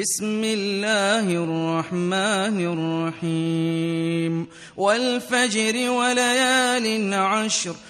بسم الله الرحمن الرحيم والفجر وليال عشر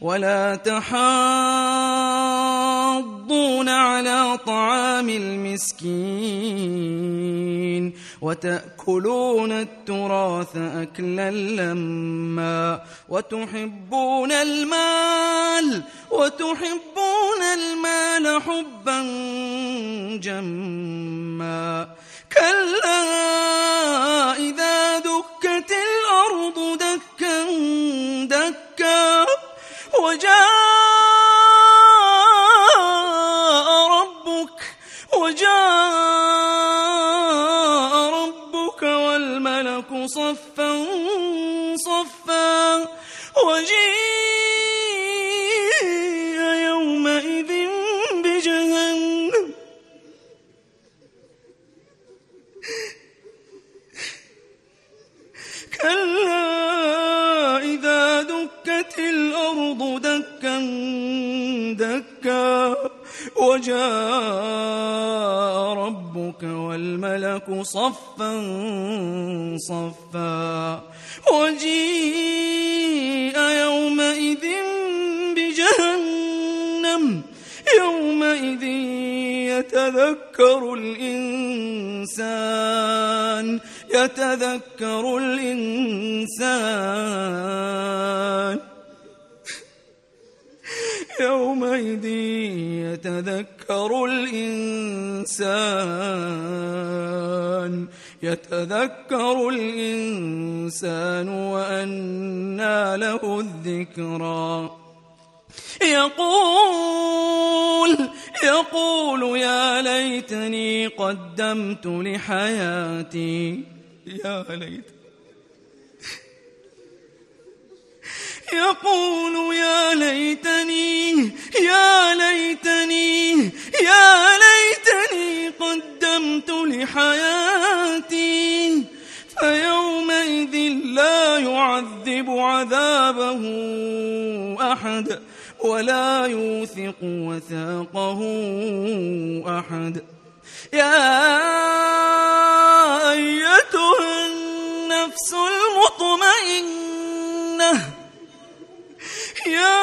ولا تحاضون على طعام المسكين وتأكلون التراث أكلا لما وتحبون المال وتحبون المال حبا جما صفا صفا وجيء يومئذ بجهنم. كلا إذا دكت الأرض دكا دكا. وجاء ربك والملك صفا صفا وجيء يومئذ بجهنم يومئذ يتذكر الإنسان يتذكر الإنسان. يتذكر الإنسان يتذكر الإنسان وأنى له الذكرى. يقول يقول يا ليتني قدمت لحياتي. يا ليت يقول يا ليت يعذب عذابه أحد ولا يوثق وثاقه أحد. يا أيتها النفس المطمئنة. يا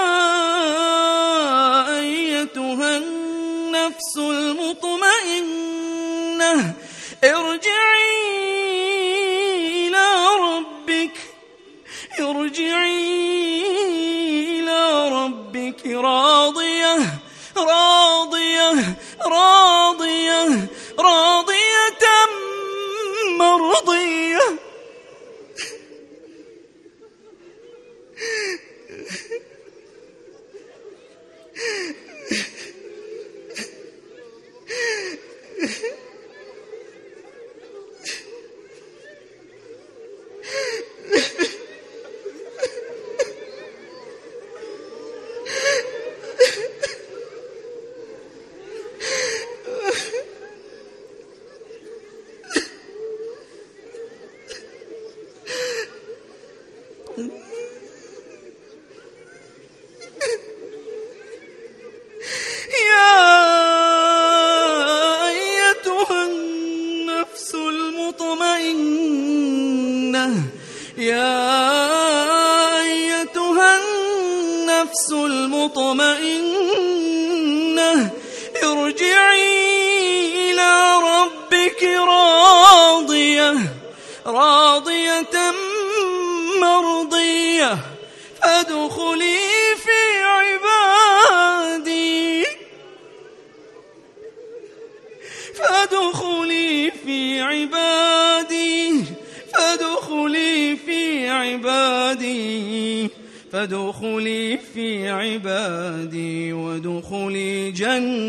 أيتها النفس المطمئنة. ارجعي راض مطمئنة يا أيتها النفس المطمئنة ارجعي إلى ربك راضية راضية مرضية فادخلي عبادي فادخلي في عبادي وادخلي جنتي.